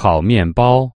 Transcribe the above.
烤面包。